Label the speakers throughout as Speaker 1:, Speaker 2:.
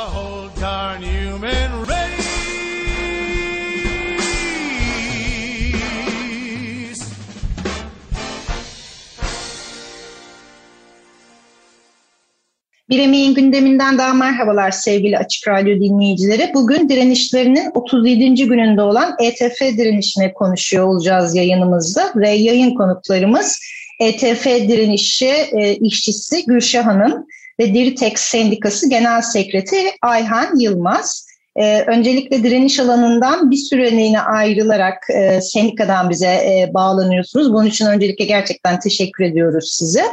Speaker 1: the whole darn human race. Bir emeğin gündeminden daha merhabalar sevgili Açık Radyo dinleyicileri. Bugün direnişlerinin 37. gününde olan ETF direnişine konuşuyor olacağız yayınımızda ve yayın konuklarımız ETF direnişi e, işçisi Gülşah Hanım ve Diritex Sendikası Genel Sekreteri Ayhan Yılmaz. Ee, öncelikle direniş alanından bir süreliğine ayrılarak e, sendikadan bize e, bağlanıyorsunuz. Bunun için öncelikle gerçekten teşekkür ediyoruz size.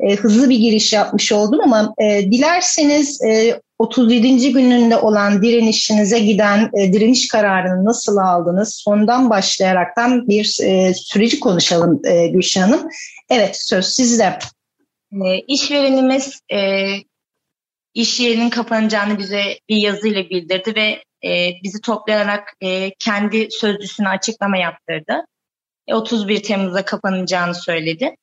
Speaker 1: E, hızlı bir giriş yapmış oldum ama e, dilerseniz e, 37. gününde olan direnişinize giden e, direniş kararını nasıl aldınız? Sondan başlayaraktan bir e, süreci konuşalım e, Gülşah Hanım. Evet söz sizde.
Speaker 2: E, işverenimiz e, iş yerinin kapanacağını bize bir yazıyla bildirdi ve e, bizi toplayarak e, kendi sözcüsüne açıklama yaptırdı. E, 31 Temmuz'da kapanacağını söyledi.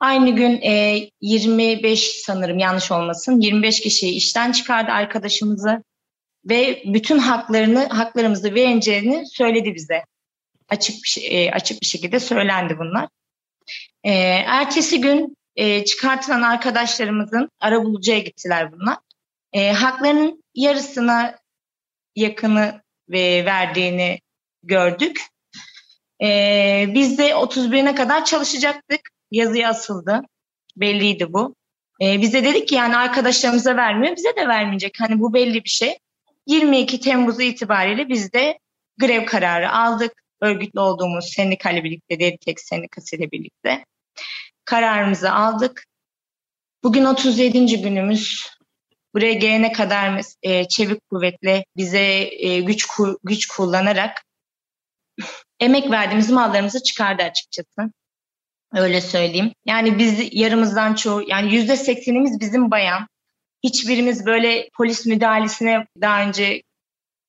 Speaker 2: Aynı gün e, 25 sanırım yanlış olmasın 25 kişiyi işten çıkardı arkadaşımızı ve bütün haklarını haklarımızı vereceğini söyledi bize. Açık bir, e, açık bir şekilde söylendi bunlar. E, ertesi gün e, çıkartılan arkadaşlarımızın arabulucuya gittiler bunlar. E, haklarının yarısına yakını ve verdiğini gördük. E, biz de 31'ine kadar çalışacaktık. Yazıya asıldı. Belliydi bu. E, bize dedik ki yani arkadaşlarımıza vermiyor, bize de vermeyecek. Hani bu belli bir şey. 22 Temmuz itibariyle biz de grev kararı aldık. Örgütlü olduğumuz sendikayla birlikte, Deditex Sendikası ile birlikte kararımızı aldık. Bugün 37. günümüz. Buraya gelene kadar e, çevik kuvvetle bize e, güç güç kullanarak emek verdiğimiz mallarımızı çıkardı açıkçası. Öyle söyleyeyim. Yani biz yarımızdan çoğu yani yüzde seksenimiz bizim bayan. Hiçbirimiz böyle polis müdahalesine daha önce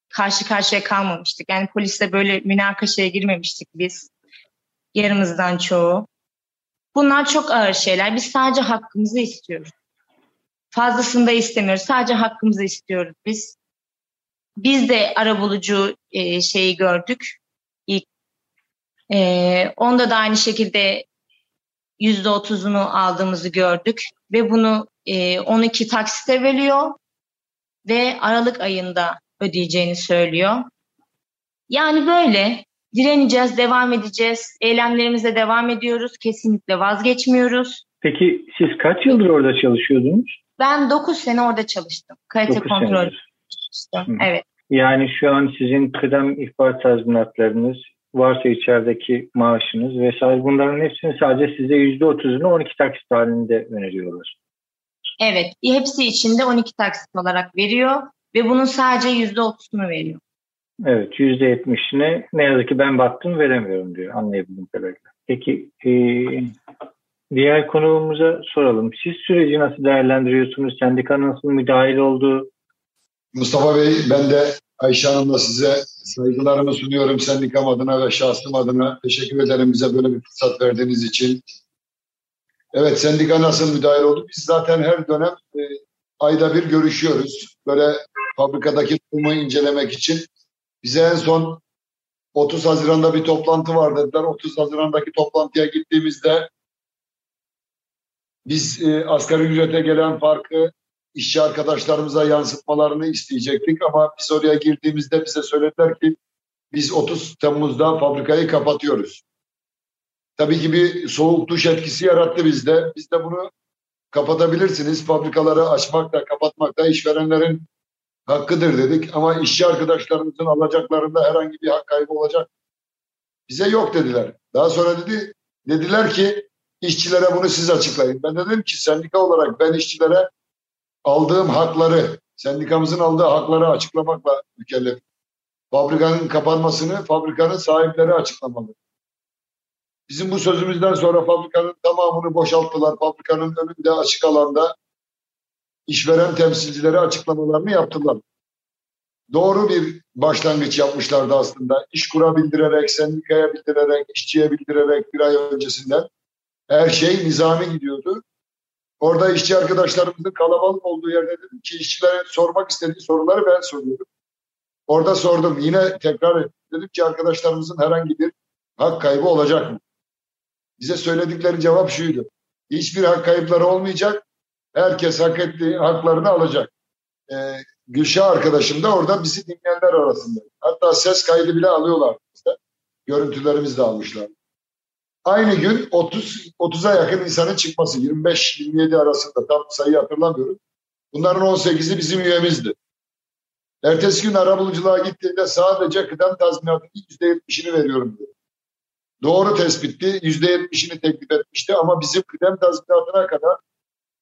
Speaker 2: karşı karşıya kalmamıştık. Yani polisle böyle münakaşaya girmemiştik biz. Yarımızdan çoğu. Bunlar çok ağır şeyler. Biz sadece hakkımızı istiyoruz. Fazlasını da istemiyoruz. Sadece hakkımızı istiyoruz biz. Biz de arabulucu e, şeyi gördük. İlk e, onda da aynı şekilde yüzde otuzunu aldığımızı gördük ve bunu e, 12 taksite veriyor ve Aralık ayında ödeyeceğini söylüyor. Yani böyle direneceğiz, devam edeceğiz. Eylemlerimize devam ediyoruz. Kesinlikle vazgeçmiyoruz.
Speaker 3: Peki siz kaç yıldır orada çalışıyordunuz?
Speaker 2: Ben 9 sene orada çalıştım. Kalite kontrol. Evet.
Speaker 3: Yani şu an sizin kıdem ihbar tazminatlarınız, varsa içerideki maaşınız vesaire bunların hepsini sadece size %30'unu 12 taksit halinde öneriyorlar.
Speaker 2: Evet. Hepsi içinde 12 taksit olarak veriyor ve bunun sadece %30'unu veriyor.
Speaker 3: Evet. %70'ine ne yazık ki ben baktım veremiyorum diyor anlayabildiğim kadarıyla. Peki e, Diğer konuğumuza soralım. Siz süreci nasıl değerlendiriyorsunuz? Sendika nasıl müdahil oldu?
Speaker 4: Mustafa Bey ben de Ayşe Hanım'la size saygılarımı sunuyorum sendikam adına ve şahsım adına. Teşekkür ederim bize böyle bir fırsat verdiğiniz için. Evet sendika nasıl müdahil oldu? Biz zaten her dönem e, ayda bir görüşüyoruz. Böyle fabrikadaki durumu incelemek için. Bize en son 30 Haziran'da bir toplantı var dediler. 30 Haziran'daki toplantıya gittiğimizde biz e, asgari ücrete gelen farkı işçi arkadaşlarımıza yansıtmalarını isteyecektik ama biz oraya girdiğimizde bize söylediler ki biz 30 Temmuz'da fabrikayı kapatıyoruz. Tabii ki bir soğuk duş etkisi yarattı bizde. Biz de bunu kapatabilirsiniz. Fabrikaları açmak da kapatmak da işverenlerin hakkıdır dedik. Ama işçi arkadaşlarımızın alacaklarında herhangi bir hak kaybı olacak. Bize yok dediler. Daha sonra dedi dediler ki İşçilere bunu siz açıklayın. Ben dedim ki sendika olarak ben işçilere aldığım hakları sendikamızın aldığı hakları açıklamakla mükellef. Fabrikanın kapanmasını fabrikanın sahipleri açıklamalı. Bizim bu sözümüzden sonra fabrikanın tamamını boşalttılar. Fabrikanın önünde açık alanda işveren temsilcileri açıklamalarını yaptılar. Doğru bir başlangıç yapmışlardı aslında. İşkura bildirerek, sendikaya bildirerek, işçiye bildirerek bir ay öncesinden her şey nizami gidiyordu. Orada işçi arkadaşlarımızın kalabalık olduğu yerde dedim ki işçilere sormak istediği soruları ben soruyorum. Orada sordum. Yine tekrar. Dedim ki arkadaşlarımızın herhangi bir hak kaybı olacak mı? Bize söyledikleri cevap şuydu. Hiçbir hak kayıpları olmayacak. Herkes hak ettiği haklarını alacak. Ee, Gülşah arkadaşım da orada bizi dinleyenler arasında. Hatta ses kaydı bile alıyorlar bizde. Görüntülerimizi de almışlar. Aynı gün 30 30'a yakın insanın çıkması 25-27 arasında tam sayı hatırlamıyorum. Bunların 18'i bizim üyemizdi. Ertesi gün arabuluculuğa gittiğinde sadece kıdem tazminatının %70'ini veriyorum dedi. Doğru tespitti. %70'ini teklif etmişti ama bizim kıdem tazminatına kadar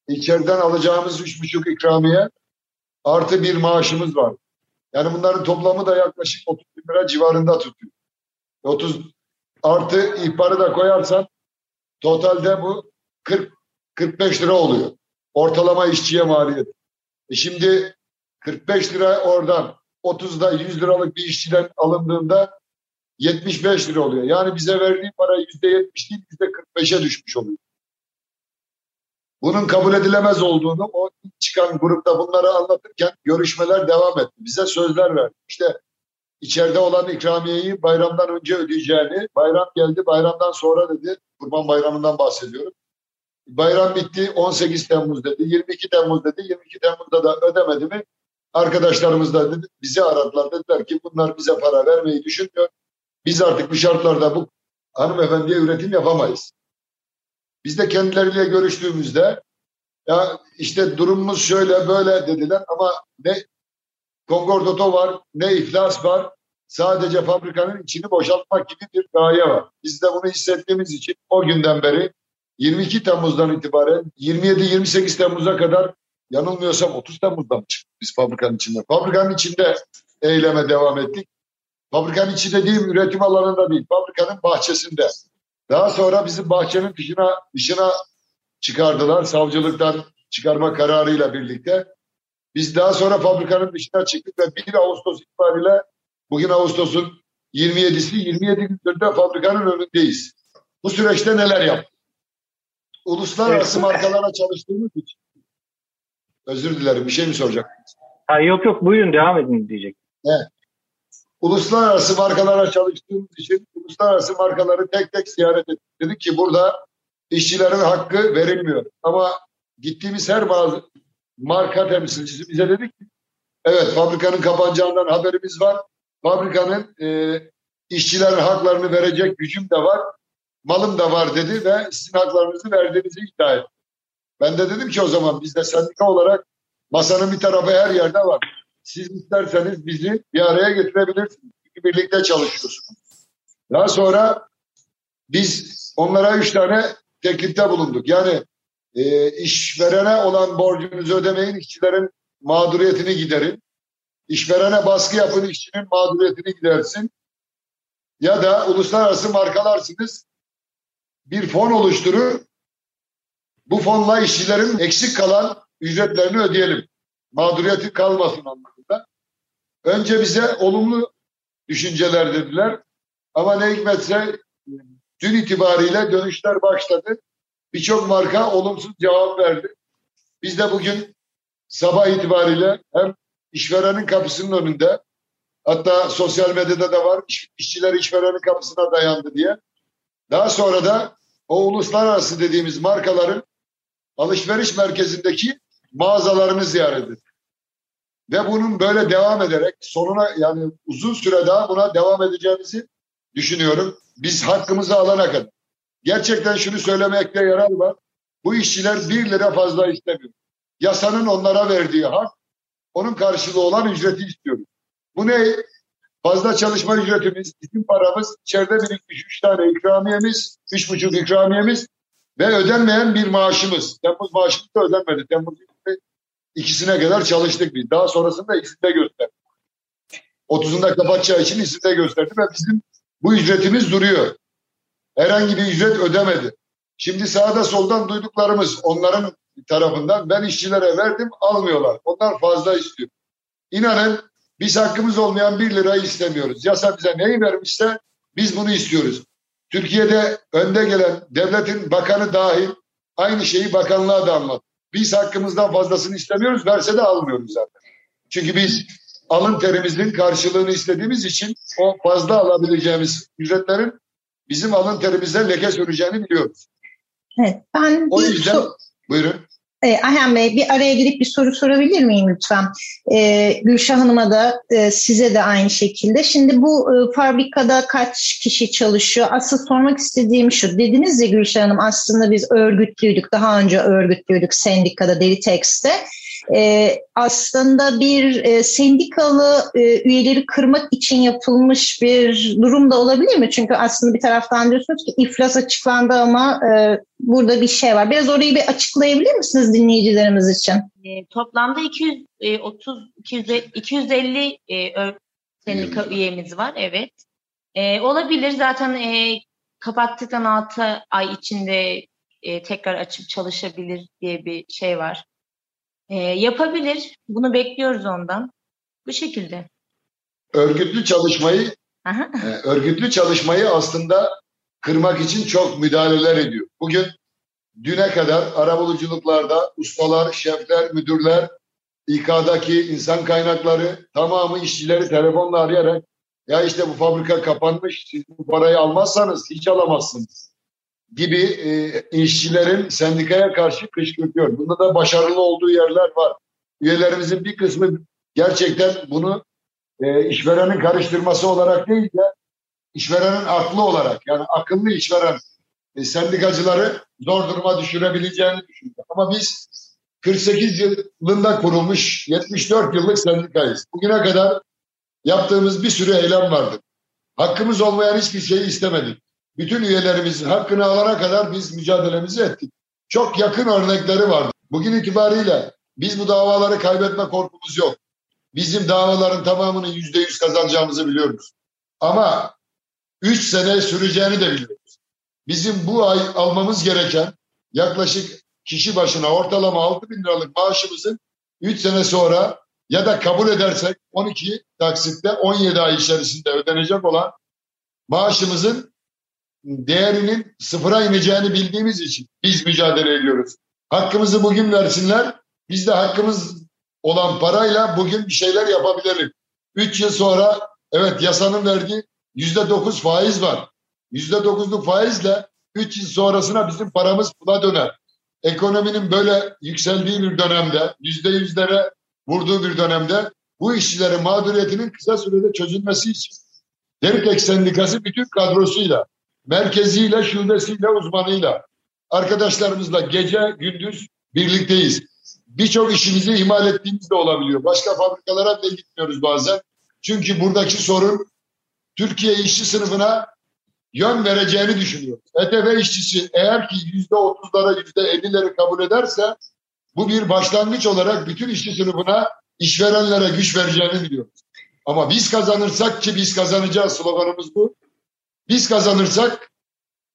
Speaker 4: içeriden alacağımız 3,5 ikramiye artı bir maaşımız var. Yani bunların toplamı da yaklaşık 30 bin lira civarında tutuyor. 30 artı ihbarı da koyarsan totalde bu 40 45 lira oluyor. Ortalama işçiye maliyet. E şimdi 45 lira oradan 30'da 100 liralık bir işçiden alındığında 75 lira oluyor. Yani bize verdiği para %70 değil %45'e düşmüş oluyor. Bunun kabul edilemez olduğunu o çıkan grupta bunları anlatırken görüşmeler devam etti. Bize sözler verdi. İşte içeride olan ikramiyeyi bayramdan önce ödeyeceğini, bayram geldi bayramdan sonra dedi, Kurban Bayramı'ndan bahsediyorum. Bayram bitti 18 Temmuz dedi, 22 Temmuz dedi, 22 Temmuz'da da ödemedi mi? Arkadaşlarımız da dedi, bizi aradılar dediler ki bunlar bize para vermeyi düşünmüyor. Biz artık bu şartlarda bu hanımefendiye üretim yapamayız. Biz de kendileriyle görüştüğümüzde ya işte durumumuz şöyle böyle dediler ama ne kongordoto var ne iflas var. Sadece fabrikanın içini boşaltmak gibi bir gaye var. Biz de bunu hissettiğimiz için o günden beri 22 Temmuz'dan itibaren 27-28 Temmuz'a kadar yanılmıyorsam 30 Temmuz'dan mı çıktık biz fabrikanın içinde. Fabrikanın içinde eyleme devam ettik. Fabrikanın içi dediğim üretim alanında değil, fabrikanın bahçesinde. Daha sonra bizi bahçenin dışına, dışına çıkardılar savcılıktan çıkarma kararıyla birlikte. Biz daha sonra fabrikanın dışına çıktık ve 1 Ağustos itibariyle bugün Ağustos'un 27'si 27 gündür de fabrikanın önündeyiz. Bu süreçte neler yaptık? Uluslararası evet. markalara çalıştığımız için. Özür dilerim bir şey mi soracaksınız?
Speaker 3: Ha, yok yok buyurun devam edin diyecek.
Speaker 4: Evet. Uluslararası markalara çalıştığımız için uluslararası markaları tek tek ziyaret ettik. Dedik ki burada işçilerin hakkı verilmiyor. Ama gittiğimiz her bazı marka temsilcisi bize dedik ki evet fabrikanın kapanacağından haberimiz var. Fabrikanın e, işçilerin haklarını verecek gücüm de var. Malım da var dedi ve sizin haklarınızı verdiğinizi iddia etti. Ben de dedim ki o zaman biz de sendika olarak masanın bir tarafı her yerde var. Siz isterseniz bizi bir araya getirebilirsiniz. Çünkü birlikte çalışıyorsunuz. Daha sonra biz onlara üç tane teklifte bulunduk. Yani e, işverene olan borcunuzu ödemeyin, işçilerin mağduriyetini giderin. İşverene baskı yapın, işçinin mağduriyetini gidersin. Ya da uluslararası markalarsınız. Bir fon oluşturur. Bu fonla işçilerin eksik kalan ücretlerini ödeyelim. Mağduriyeti kalmasın anlamında. Önce bize olumlu düşünceler dediler. Ama ne hikmetse dün itibariyle dönüşler başladı. Birçok marka olumsuz cevap verdi. Biz de bugün sabah itibariyle hem işverenin kapısının önünde hatta sosyal medyada da var işçiler işverenin kapısına dayandı diye. Daha sonra da o uluslararası dediğimiz markaların alışveriş merkezindeki mağazalarını ziyaret ettik. Ve bunun böyle devam ederek sonuna yani uzun süre daha buna devam edeceğimizi düşünüyorum. Biz hakkımızı alana kadar. Gerçekten şunu söylemekte yarar var. Bu işçiler bir lira fazla istemiyor. Yasanın onlara verdiği hak, onun karşılığı olan ücreti istiyoruz. Bu ne? Fazla çalışma ücretimiz, bizim paramız, içeride birikmiş üç tane ikramiyemiz, üç buçuk ikramiyemiz ve ödenmeyen bir maaşımız. Temmuz maaşımız da ödenmedi. Temmuz ikisine kadar çalıştık biz. Daha sonrasında izinde gösterdik. 30'unda kapatacağı için izinde gösterdi ve bizim bu ücretimiz duruyor. Herhangi bir ücret ödemedi. Şimdi sağda soldan duyduklarımız onların tarafından ben işçilere verdim almıyorlar. Onlar fazla istiyor. İnanın biz hakkımız olmayan bir lirayı istemiyoruz. Yasa bize neyi vermişse biz bunu istiyoruz. Türkiye'de önde gelen devletin bakanı dahil aynı şeyi bakanlığa da anlattı. Biz hakkımızdan fazlasını istemiyoruz, verse de almıyoruz zaten. Çünkü biz alın terimizin karşılığını istediğimiz için o fazla alabileceğimiz ücretlerin bizim alın terimizden leke süreceğini biliyoruz.
Speaker 1: Evet, ben
Speaker 4: o yüzden buyurun.
Speaker 1: E, Ayhan Bey bir araya girip bir soru sorabilir miyim lütfen? E, Gülşah Hanım'a da e, size de aynı şekilde. Şimdi bu e, fabrikada kaç kişi çalışıyor? Asıl sormak istediğim şu. Dediniz ya Gülşah Hanım aslında biz örgütlüydük. Daha önce örgütlüydük sendikada Delitex'te e, aslında bir e, sendikalı e, üyeleri kırmak için yapılmış bir durum da olabilir mi? Çünkü aslında bir taraftan diyorsunuz ki iflas açıklandı ama e, burada bir şey var. Biraz orayı bir açıklayabilir misiniz dinleyicilerimiz için?
Speaker 2: E, toplamda 230 200, 250 e, sendika üyemiz var. Evet. E, olabilir zaten e, kapattıktan 6 ay içinde e, tekrar açıp çalışabilir diye bir şey var. E, yapabilir. Bunu bekliyoruz ondan. Bu şekilde.
Speaker 4: Örgütlü çalışmayı Aha. e, örgütlü çalışmayı aslında kırmak için çok müdahaleler ediyor. Bugün düne kadar arabuluculuklarda ustalar, şefler, müdürler, İK'daki insan kaynakları tamamı işçileri telefonla arayarak ya işte bu fabrika kapanmış siz bu parayı almazsanız hiç alamazsınız gibi e, işçilerin sendikaya karşı kışkırtıyor. Bunda da başarılı olduğu yerler var. Üyelerimizin bir kısmı gerçekten bunu e, işverenin karıştırması olarak değil de işverenin aklı olarak yani akıllı işveren e, sendikacıları zor duruma düşürebileceğini düşünüyor. Ama biz 48 yılında kurulmuş 74 yıllık sendikayız. Bugüne kadar yaptığımız bir sürü eylem vardı. Hakkımız olmayan hiçbir şey istemedik bütün üyelerimizin hakkını alana kadar biz mücadelemizi ettik. Çok yakın örnekleri vardı. Bugün itibariyle biz bu davaları kaybetme korkumuz yok. Bizim davaların tamamını yüzde yüz kazanacağımızı biliyoruz. Ama üç sene süreceğini de biliyoruz. Bizim bu ay almamız gereken yaklaşık kişi başına ortalama 6 bin liralık maaşımızın 3 sene sonra ya da kabul edersek 12 taksitte 17 ay içerisinde ödenecek olan maaşımızın değerinin sıfıra ineceğini bildiğimiz için biz mücadele ediyoruz. Hakkımızı bugün versinler. Biz de hakkımız olan parayla bugün bir şeyler yapabiliriz. Üç yıl sonra evet yasanın verdiği yüzde dokuz faiz var. Yüzde dokuzluk faizle üç yıl sonrasına bizim paramız pula döner. Ekonominin böyle yükseldiği bir dönemde, yüzde yüzlere vurduğu bir dönemde bu işçilerin mağduriyetinin kısa sürede çözülmesi için Derikex Sendikası bütün kadrosuyla merkeziyle, şubesiyle, uzmanıyla, arkadaşlarımızla gece gündüz birlikteyiz. Birçok işimizi ihmal ettiğimiz de olabiliyor. Başka fabrikalara bile gitmiyoruz bazen. Çünkü buradaki sorun Türkiye işçi sınıfına yön vereceğini düşünüyoruz. ETF işçisi eğer ki yüzde otuzlara, yüzde ellileri kabul ederse bu bir başlangıç olarak bütün işçi sınıfına işverenlere güç vereceğini biliyoruz. Ama biz kazanırsak ki biz kazanacağız sloganımız bu. Biz kazanırsak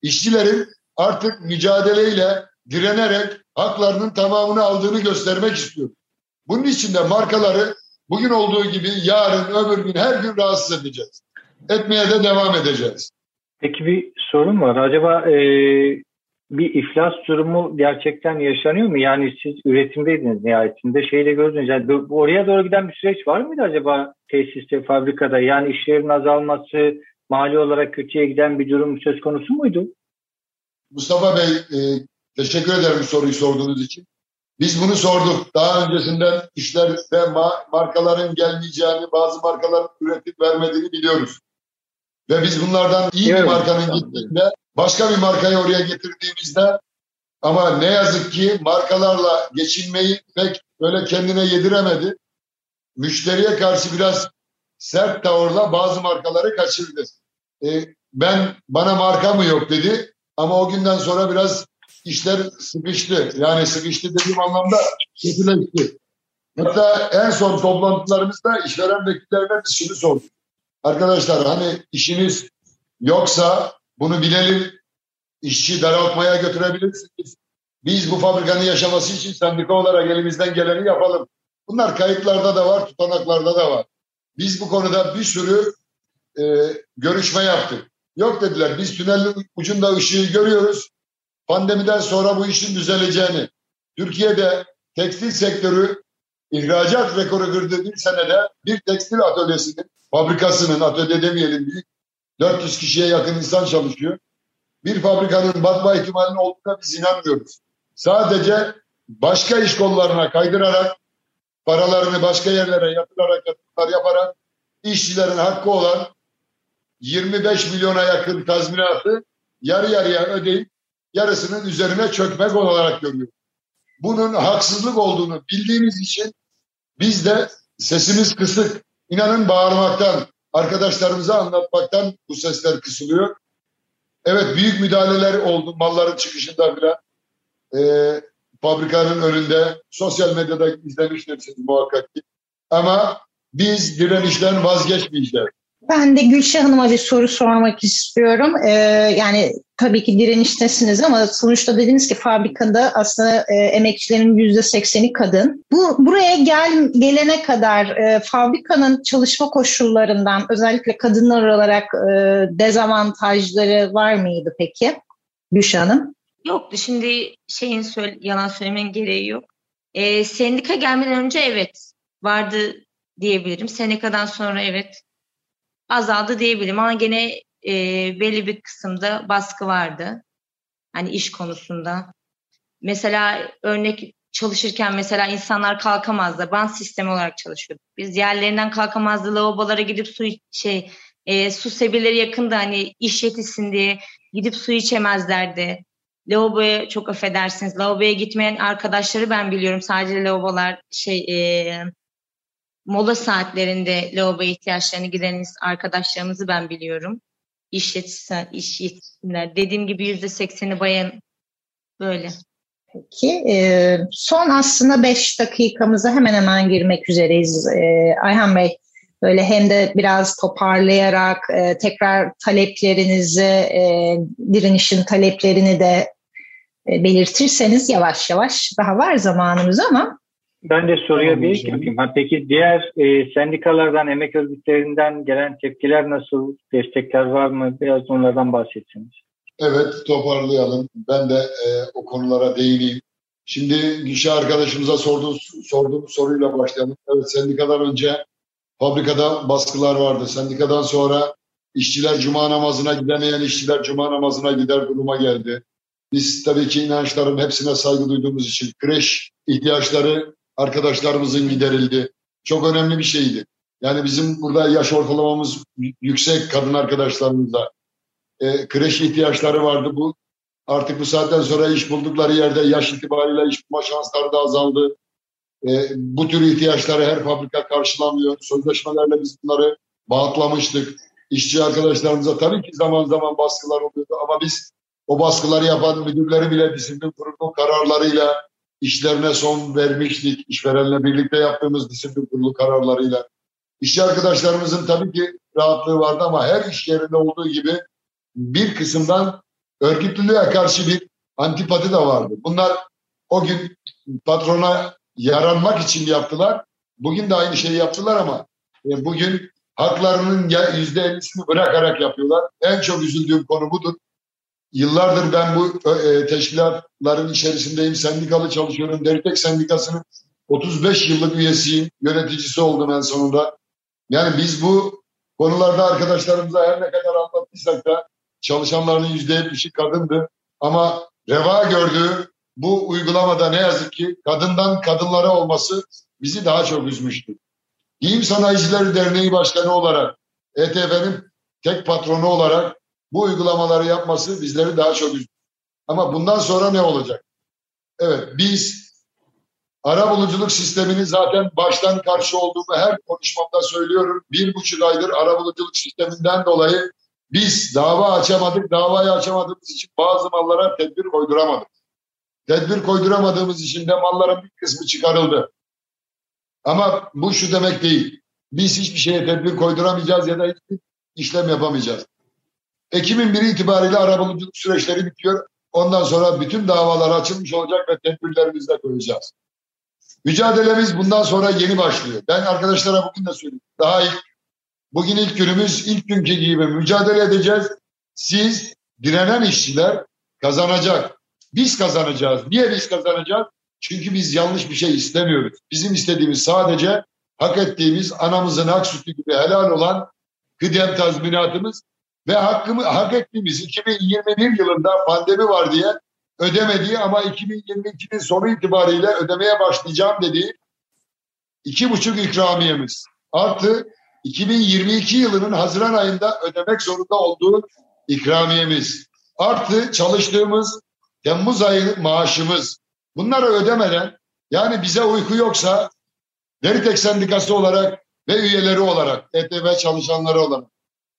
Speaker 4: işçilerin artık mücadeleyle direnerek haklarının tamamını aldığını göstermek istiyor. Bunun için de markaları bugün olduğu gibi yarın öbür gün her gün rahatsız edeceğiz. Etmeye de devam edeceğiz.
Speaker 3: Peki bir sorun var. Acaba e, bir iflas durumu gerçekten yaşanıyor mu? Yani siz üretimdeydiniz nihayetinde şeyle gördünüz. Yani oraya doğru giden bir süreç var mıydı acaba tesiste, fabrikada? Yani işlerin azalması, mali olarak kötüye giden bir durum söz konusu muydu?
Speaker 4: Mustafa Bey e, teşekkür ederim soruyu sorduğunuz için. Biz bunu sorduk. Daha öncesinden işler ve ma- markaların gelmeyeceğini, bazı markaların üretip vermediğini biliyoruz. Ve biz bunlardan iyi evet. bir markanın gittiğinde başka bir markayı oraya getirdiğimizde ama ne yazık ki markalarla geçinmeyi pek böyle kendine yediremedi. Müşteriye karşı biraz sert tavırla bazı markaları kaçırdı. E, ben bana marka mı yok dedi ama o günden sonra biraz işler sıkıştı. Yani sıkıştı dediğim anlamda kötüleşti. Hatta en son toplantılarımızda işveren vekillerine biz şunu sorduk. Arkadaşlar hani işiniz yoksa bunu bilelim, işçi daraltmaya götürebilirsiniz. Biz bu fabrikanın yaşaması için sendika olarak elimizden geleni yapalım. Bunlar kayıtlarda da var, tutanaklarda da var. Biz bu konuda bir sürü e, görüşme yaptık. Yok dediler biz tünelin ucunda ışığı görüyoruz. Pandemiden sonra bu işin düzeleceğini. Türkiye'de tekstil sektörü ihracat rekoru kırdı bir senede bir tekstil atölyesinin, fabrikasının, atölye demeyelim büyük, 400 kişiye yakın insan çalışıyor. Bir fabrikanın batma ihtimalinin olduğuna biz inanmıyoruz. Sadece başka iş kollarına kaydırarak, paralarını başka yerlere yatırarak, yatırımlar yaparak, işçilerin hakkı olan 25 milyona yakın tazminatı yarı yarıya ödeyip yarısının üzerine çökmek olarak görüyoruz. Bunun haksızlık olduğunu bildiğimiz için biz de sesimiz kısık. İnanın bağırmaktan, arkadaşlarımıza anlatmaktan bu sesler kısılıyor. Evet büyük müdahaleler oldu malların çıkışında bile. Ee, fabrikanın önünde sosyal medyada izlemiştirsiniz muhakkak ki. Ama biz direnişten vazgeçmeyeceğiz.
Speaker 1: Ben de Gülşah Hanım'a bir soru sormak istiyorum. Ee, yani tabii ki direniştesiniz ama sonuçta dediniz ki fabrikada aslında e, emekçilerin yüzde sekseni kadın. Bu buraya gel gelene kadar e, fabrikanın çalışma koşullarından özellikle kadınlar olarak e, dezavantajları var mıydı peki Gülşah Hanım?
Speaker 2: Yoktu. Şimdi şeyin söyle, yalan söylemenin gereği yok. E, sendika gelmeden önce evet vardı diyebilirim. Sendikadan sonra evet azaldı diyebilirim ama gene e, belli bir kısımda baskı vardı. Hani iş konusunda. Mesela örnek çalışırken mesela insanlar kalkamazdı. Ban sistemi olarak çalışıyorduk. Biz yerlerinden kalkamazdı. Lavabolara gidip su şey e, su sebeleri yakında hani iş yetişsin diye gidip su içemezlerdi. Lavaboya çok affedersiniz. Lavaboya gitmeyen arkadaşları ben biliyorum. Sadece lavabolar şey e, mola saatlerinde lavabo ihtiyaçlarını gideriz arkadaşlarımızı ben biliyorum. İş yetişsinler, iş yetişsinler. Dediğim gibi yüzde sekseni bayan böyle.
Speaker 1: Peki. E, son aslında beş dakikamıza hemen hemen girmek üzereyiz. E, Ayhan Bey, böyle hem de biraz toparlayarak e, tekrar taleplerinizi, direnişin taleplerini de belirtirseniz yavaş yavaş daha var zamanımız ama
Speaker 3: ben de soruya tamam, bir ilk yapayım. Ha, peki diğer e, sendikalardan, emek örgütlerinden gelen tepkiler nasıl? Destekler var mı? Biraz onlardan bahsetsiniz.
Speaker 4: Evet, toparlayalım. Ben de e, o konulara değineyim. Şimdi Gişe arkadaşımıza sorduğu, sorduğum soruyla başlayalım. Evet, sendikadan önce fabrikada baskılar vardı. Sendikadan sonra işçiler cuma namazına gidemeyen işçiler cuma namazına gider duruma geldi. Biz tabii ki inançların hepsine saygı duyduğumuz için kreş ihtiyaçları arkadaşlarımızın giderildi. Çok önemli bir şeydi. Yani bizim burada yaş ortalamamız yüksek kadın arkadaşlarımızda. E, kreş ihtiyaçları vardı. Bu artık bu saatten sonra iş buldukları yerde yaş itibariyle iş bulma şansları da azaldı. E, bu tür ihtiyaçları her fabrika karşılamıyor. Sözleşmelerle biz bunları bağıtlamıştık. İşçi arkadaşlarımıza tabii ki zaman zaman baskılar oluyordu ama biz o baskıları yapan müdürleri bile disiplin kurulu kararlarıyla işlerine son vermiştik. işverenle birlikte yaptığımız disiplin kurulu kararlarıyla. İşçi arkadaşlarımızın tabii ki rahatlığı vardı ama her iş yerinde olduğu gibi bir kısımdan örgütlülüğe karşı bir antipati de vardı. Bunlar o gün patrona yaranmak için yaptılar. Bugün de aynı şeyi yaptılar ama e, bugün haklarının yüzde ellisini bırakarak yapıyorlar. En çok üzüldüğüm konu budur. Yıllardır ben bu e, teşkilatların içerisindeyim. Sendikalı çalışıyorum. Deritek Sendikası'nın 35 yıllık üyesiyim. Yöneticisi oldum en sonunda. Yani biz bu konularda arkadaşlarımıza her ne kadar anlattıysak da çalışanların %70'i kadındı. Ama reva gördüğü bu uygulamada ne yazık ki kadından kadınlara olması bizi daha çok üzmüştü. Giyim Sanayicileri Derneği Başkanı olarak, ETF'nin tek patronu olarak bu uygulamaları yapması bizleri daha çok üzüyor. Ama bundan sonra ne olacak? Evet biz ara buluculuk sistemini zaten baştan karşı olduğumu her konuşmamda söylüyorum. Bir buçuk aydır ara buluculuk sisteminden dolayı biz dava açamadık. Davayı açamadığımız için bazı mallara tedbir koyduramadık. Tedbir koyduramadığımız için de malların bir kısmı çıkarıldı. Ama bu şu demek değil. Biz hiçbir şeye tedbir koyduramayacağız ya da hiçbir işlem yapamayacağız. Ekim'in 1 itibariyle arabuluculuk süreçleri bitiyor. Ondan sonra bütün davalar açılmış olacak ve tedbirlerimizi de koyacağız. Mücadelemiz bundan sonra yeni başlıyor. Ben arkadaşlara bugün de söyleyeyim. Daha ilk, bugün ilk günümüz, ilk günkü gibi mücadele edeceğiz. Siz direnen işçiler kazanacak. Biz kazanacağız. Niye biz kazanacağız? Çünkü biz yanlış bir şey istemiyoruz. Bizim istediğimiz sadece hak ettiğimiz anamızın hak sütü gibi helal olan kıdem tazminatımız ve hakkımı hak ettiğimiz 2021 yılında pandemi var diye ödemediği ama 2022'nin sonu itibariyle ödemeye başlayacağım dediği iki buçuk ikramiyemiz. Artı 2022 yılının Haziran ayında ödemek zorunda olduğu ikramiyemiz. Artı çalıştığımız Temmuz ayı maaşımız. Bunları ödemeden yani bize uyku yoksa Veritek Sendikası olarak ve üyeleri olarak ETV çalışanları olarak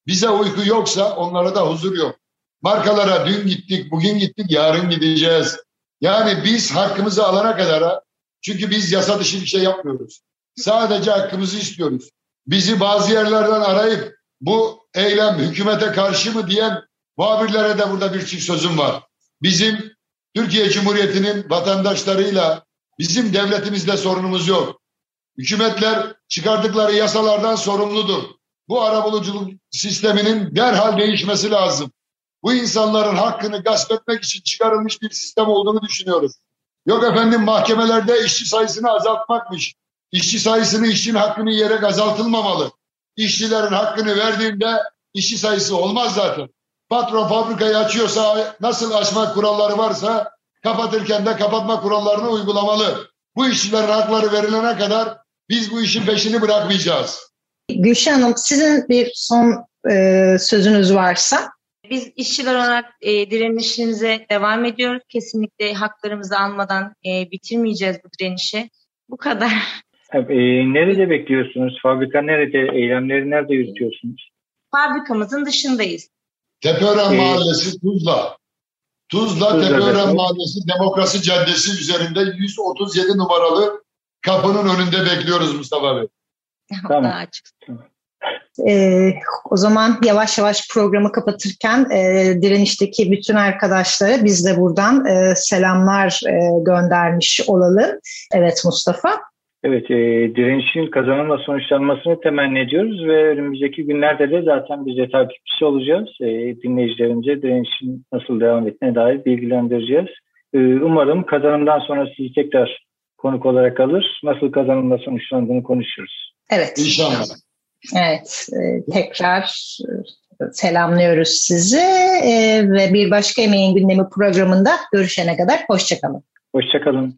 Speaker 4: bize uyku yoksa onlara da huzur yok. Markalara dün gittik, bugün gittik, yarın gideceğiz. Yani biz hakkımızı alana kadar çünkü biz yasa dışı bir şey yapmıyoruz. Sadece hakkımızı istiyoruz. Bizi bazı yerlerden arayıp bu eylem hükümete karşı mı diyen muhabirlere de burada bir çift sözüm var. Bizim Türkiye Cumhuriyeti'nin vatandaşlarıyla bizim devletimizde sorunumuz yok. Hükümetler çıkardıkları yasalardan sorumludur. Bu arabuluculuk sisteminin derhal değişmesi lazım. Bu insanların hakkını gasp etmek için çıkarılmış bir sistem olduğunu düşünüyoruz. Yok efendim mahkemelerde işçi sayısını azaltmakmış. İşçi sayısını işçinin hakkını yiyerek azaltılmamalı. İşçilerin hakkını verdiğinde işçi sayısı olmaz zaten. Patron fabrikayı açıyorsa nasıl açmak kuralları varsa kapatırken de kapatma kurallarını uygulamalı. Bu işçilerin hakları verilene kadar biz bu işin peşini bırakmayacağız.
Speaker 1: Gülşen Hanım sizin bir son e, sözünüz varsa.
Speaker 2: Biz işçiler olarak e, direnişimize devam ediyoruz. Kesinlikle haklarımızı almadan e, bitirmeyeceğiz bu direnişi. Bu kadar.
Speaker 3: E, nerede bekliyorsunuz? Fabrika nerede? Eylemleri nerede yürütüyorsunuz?
Speaker 2: Fabrikamızın dışındayız.
Speaker 4: Tepeören
Speaker 3: Ee,
Speaker 4: Mahallesi Tuzla. Tuzla,
Speaker 3: Tuzla,
Speaker 4: Tepeören. Mahallesi Demokrasi Caddesi üzerinde 137 numaralı kapının önünde bekliyoruz Mustafa Bey.
Speaker 3: Tamam.
Speaker 2: Daha açık.
Speaker 1: Ee, o zaman yavaş yavaş programı kapatırken e, direnişteki bütün arkadaşlara biz de buradan e, selamlar e, göndermiş olalım. Evet Mustafa.
Speaker 3: Evet, e, direnişin kazanımla sonuçlanmasını temenni ediyoruz ve önümüzdeki günlerde de zaten biz de takipçisi olacağız. E, dinleyicilerimize direnişin nasıl devam ettiğine dair bilgilendireceğiz. E, umarım kazanımdan sonra sizi tekrar konuk olarak alır. Nasıl kazanımla sonuçlandığını konuşuruz.
Speaker 1: Evet.
Speaker 4: İnşallah.
Speaker 1: Evet. e, tekrar e, selamlıyoruz sizi e, ve bir başka emeğin gündemi programında görüşene kadar hoşçakalın.
Speaker 3: Hoşçakalın.